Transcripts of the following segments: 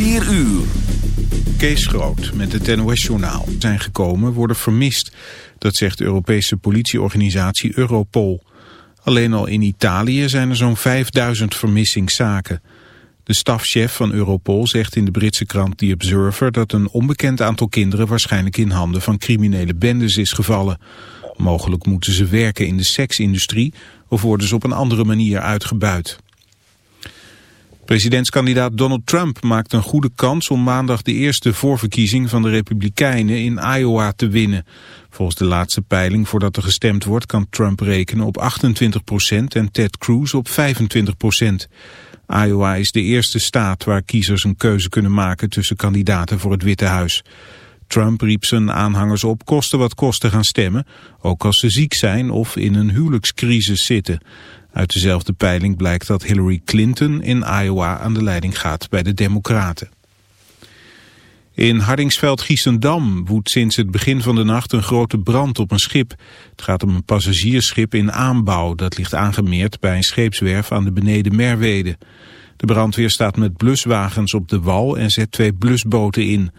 4 uur. Kees Groot met het NOS-journaal zijn gekomen worden vermist. Dat zegt de Europese politieorganisatie Europol. Alleen al in Italië zijn er zo'n 5000 vermissingszaken. De stafchef van Europol zegt in de Britse krant The Observer... dat een onbekend aantal kinderen waarschijnlijk in handen van criminele bendes is gevallen. Mogelijk moeten ze werken in de seksindustrie... of worden ze op een andere manier uitgebuit. Presidentskandidaat Donald Trump maakt een goede kans om maandag de eerste voorverkiezing van de Republikeinen in Iowa te winnen. Volgens de laatste peiling voordat er gestemd wordt kan Trump rekenen op 28% en Ted Cruz op 25% Iowa is de eerste staat waar kiezers een keuze kunnen maken tussen kandidaten voor het Witte Huis. Trump riep zijn aanhangers op kosten wat kosten gaan stemmen, ook als ze ziek zijn of in een huwelijkscrisis zitten. Uit dezelfde peiling blijkt dat Hillary Clinton in Iowa aan de leiding gaat bij de Democraten. In Hardingsveld-Giessendam woedt sinds het begin van de nacht een grote brand op een schip. Het gaat om een passagiersschip in aanbouw. Dat ligt aangemeerd bij een scheepswerf aan de beneden Merwede. De brandweer staat met bluswagens op de wal en zet twee blusboten in.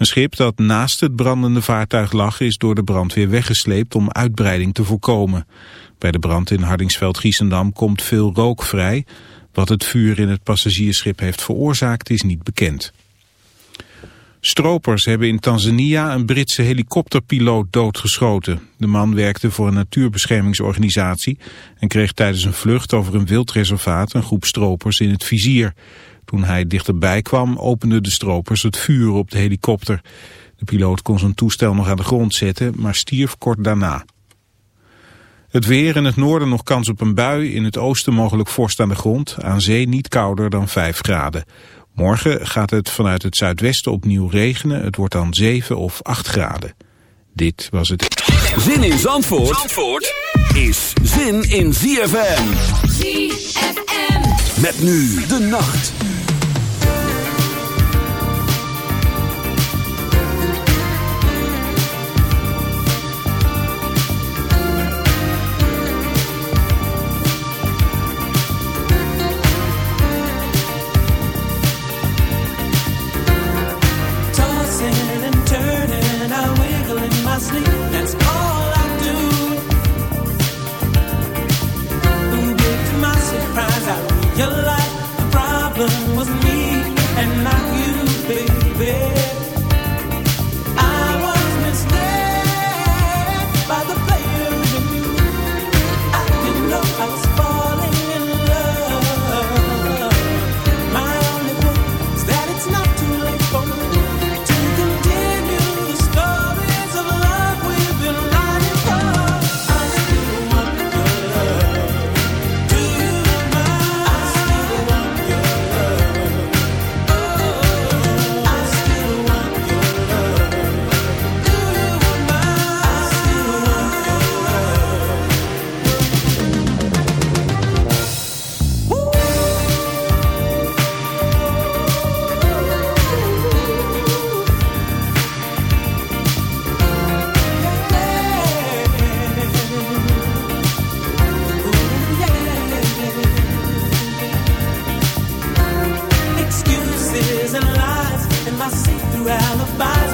Een schip dat naast het brandende vaartuig lag is door de brandweer weggesleept om uitbreiding te voorkomen. Bij de brand in Hardingsveld-Giessendam komt veel rook vrij. Wat het vuur in het passagiersschip heeft veroorzaakt is niet bekend. Stropers hebben in Tanzania een Britse helikopterpiloot doodgeschoten. De man werkte voor een natuurbeschermingsorganisatie en kreeg tijdens een vlucht over een wildreservaat een groep stropers in het vizier. Toen hij dichterbij kwam openden de stropers het vuur op de helikopter. De piloot kon zijn toestel nog aan de grond zetten, maar stierf kort daarna. Het weer in het noorden nog kans op een bui, in het oosten mogelijk vorst aan de grond, aan zee niet kouder dan 5 graden. Morgen gaat het vanuit het zuidwesten opnieuw regenen, het wordt dan 7 of 8 graden. Dit was het. Zin in Zandvoort, Zandvoort is zin in ZFM. ZFM. Met nu de nacht. my see-through alibis.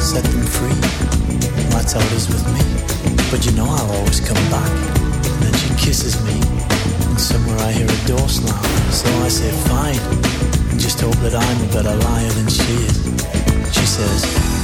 set them free. My that's how it is with me. But you know I'll always come back. And then she kisses me, and somewhere I hear a door slam. So I say, fine, and just hope that I'm a better liar than she is. She says,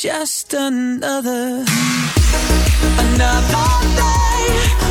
just another, another day.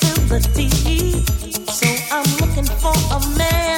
captivity. So I'm looking for a man.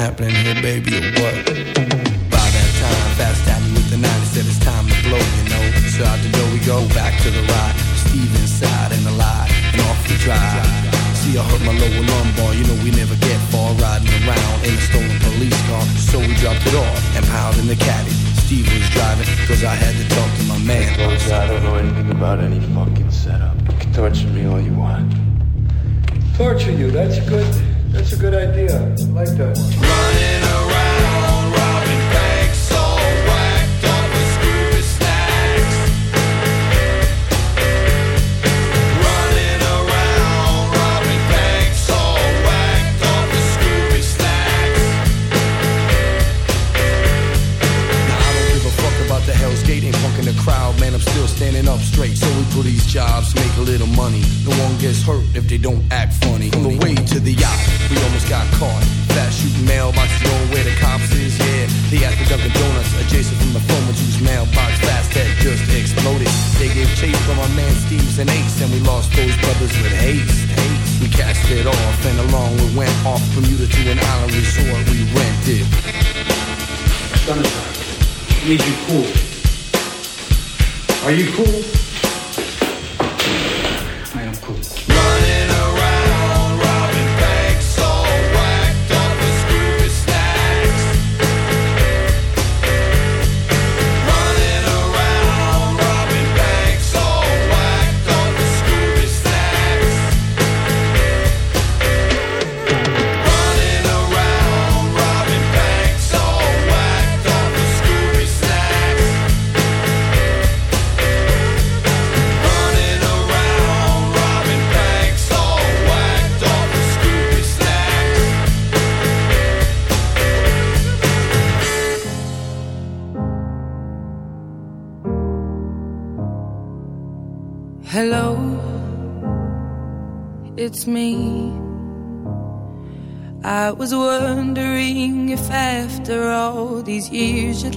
happening here. you cool? Are you cool?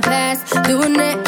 past. Doing it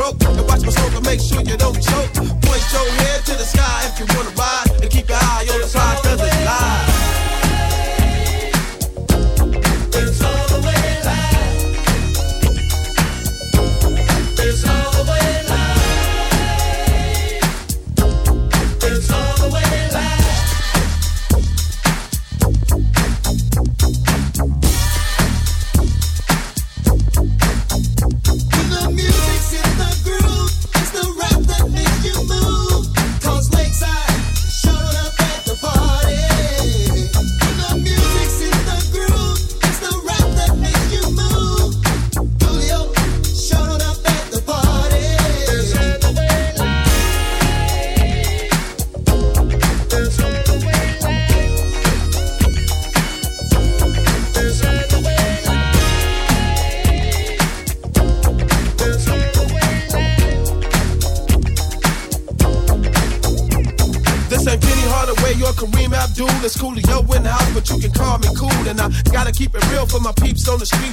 broke. And watch my smoke and make sure you don't choke.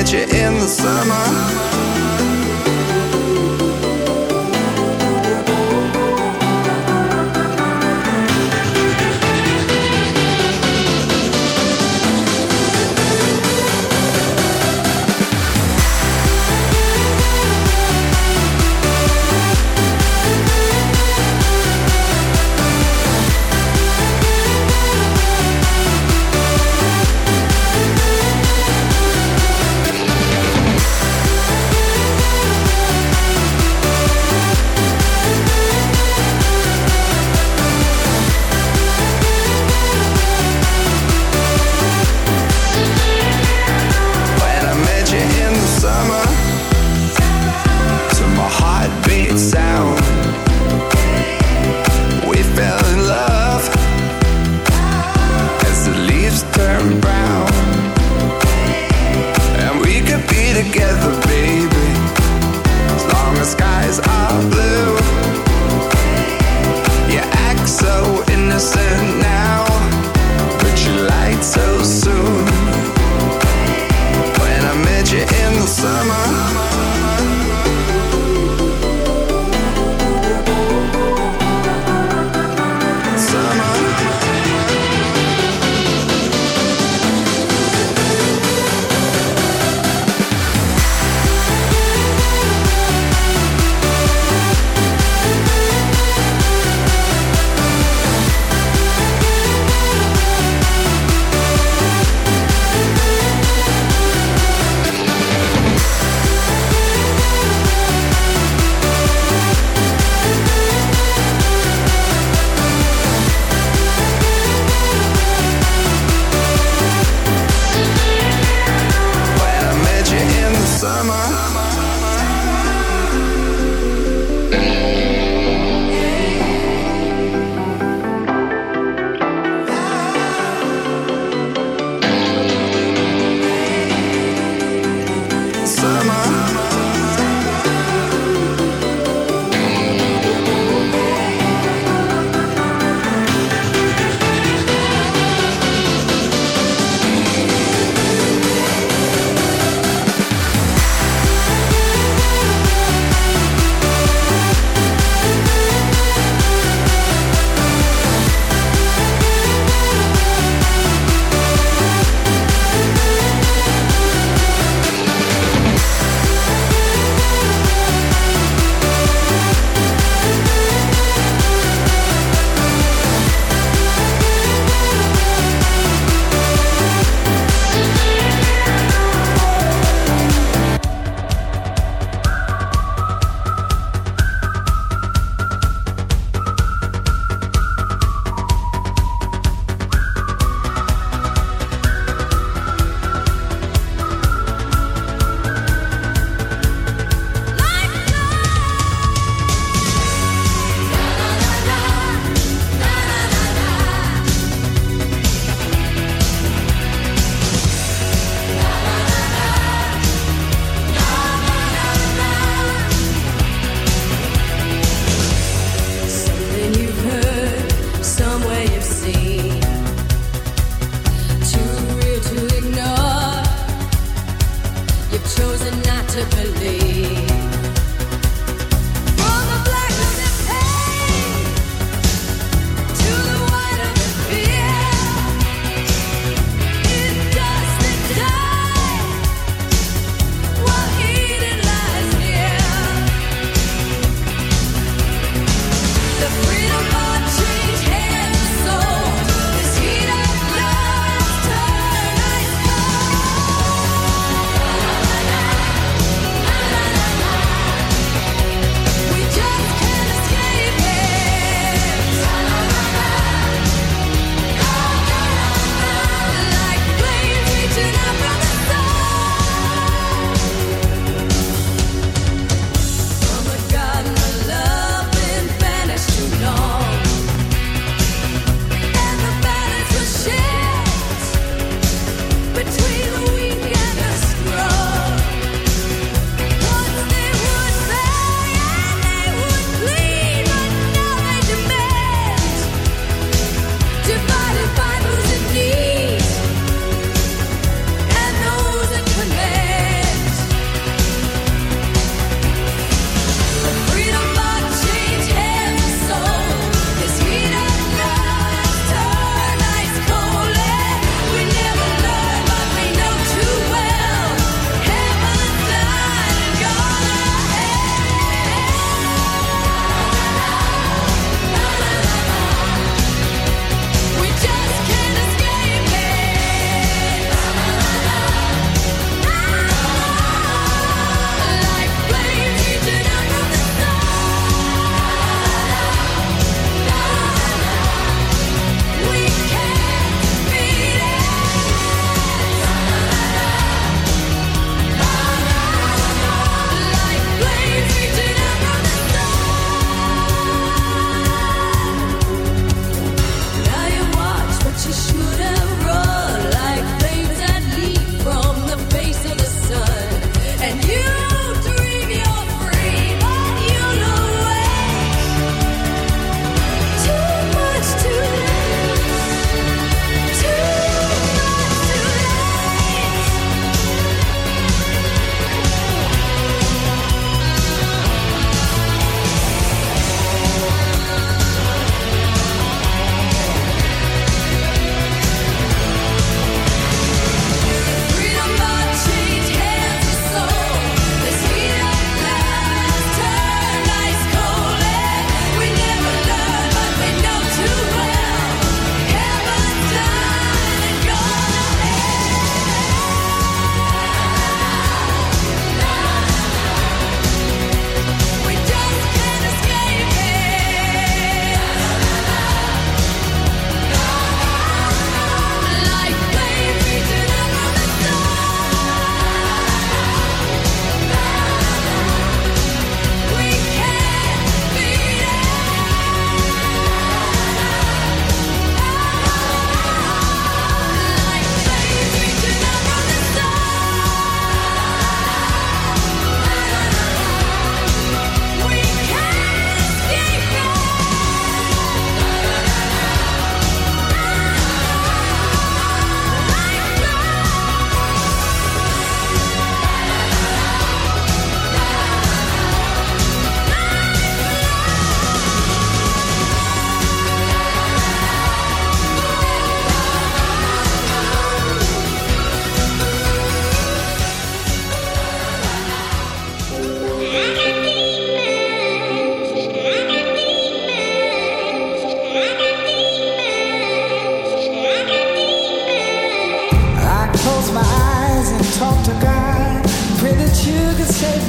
Met you in the summer.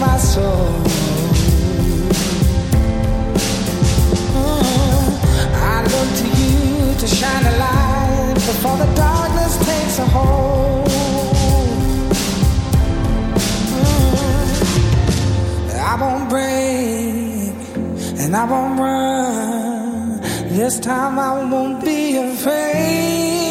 my soul. Oh, I look to you to shine a light before the darkness takes a hold. Mm-hmm. I won't break and I won't run. This time I won't be afraid.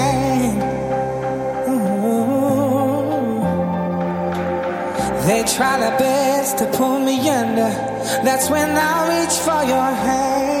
to pull me under. That's when I reach for your hand.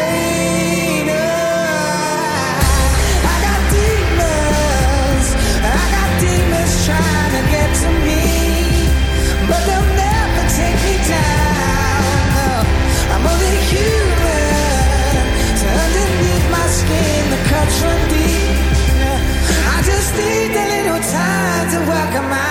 work of mine.